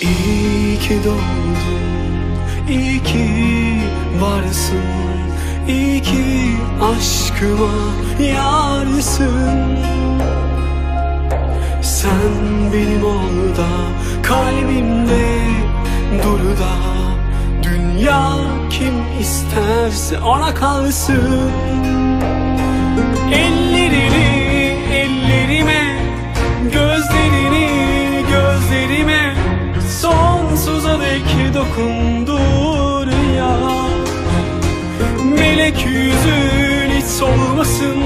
İyi ki doğdun, iyi ki varsın İyi ki aşkıma yarsın. Sen benim ol da kalbimde dur da Dünya kim isterse ona kalsın Melek yüzün hiç solmasın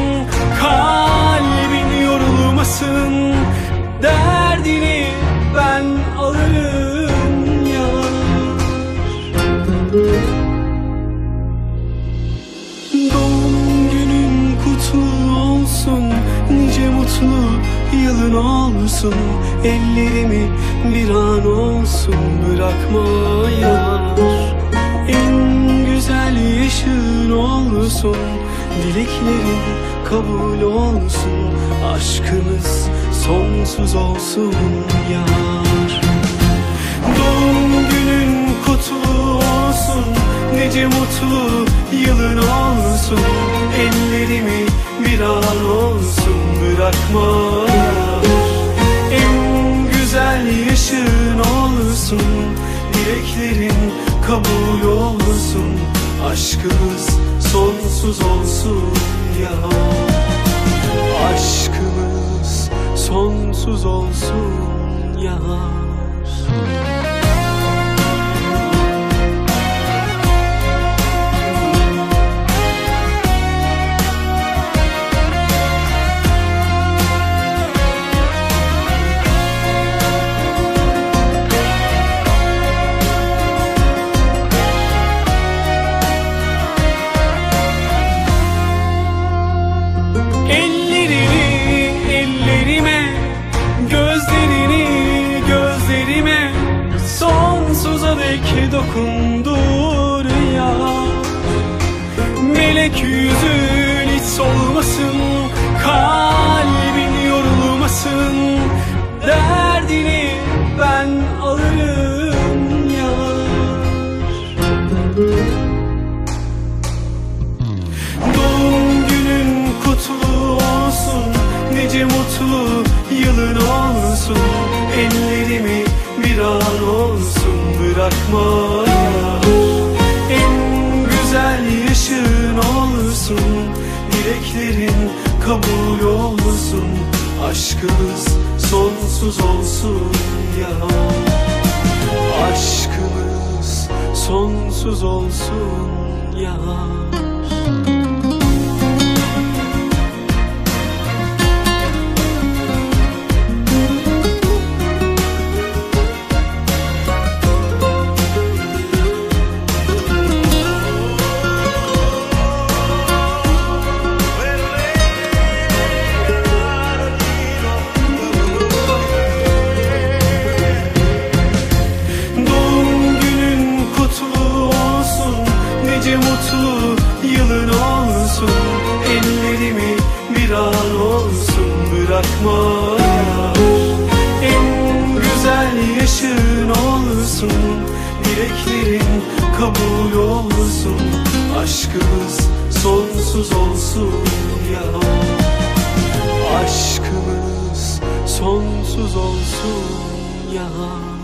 Kalbin yorulmasın. Derdini ben alırım ya Doğum günün kutlu olsun Nice mutlu yılın olsun. Ellerimi bir an olsun bırakma yar Yaşın olsun Dileklerin kabul olsun Aşkımız sonsuz olsun yar. Doğum günün kutlu olsun Nice mutlu yılın olsun Ellerimi bir an olsun bırakma En güzel yaşın olsun Dileklerin kabul olsun Aşkımız sonsuz olsun ya. Aşkımız sonsuz olsun yar Sonsuza dek dokundur ya. Melek yüzün hiç solmasın Kalbin yorulmasın. Derdini ben alırım ya. Doğum günün kutlu olsun Nice mutlu yılın olsun. An olsun bırakma yar En güzel yaşın olsun Dileklerin kabul olsun Aşkımız sonsuz olsun ya. Aşkımız sonsuz olsun ya mutlu yılın olsun. Ellerimi bir an olsun bırakma. En güzel yaşın olsun. Dileklerin kabul olsun. Aşkımız sonsuz olsun ya. Aşkımız sonsuz olsun ya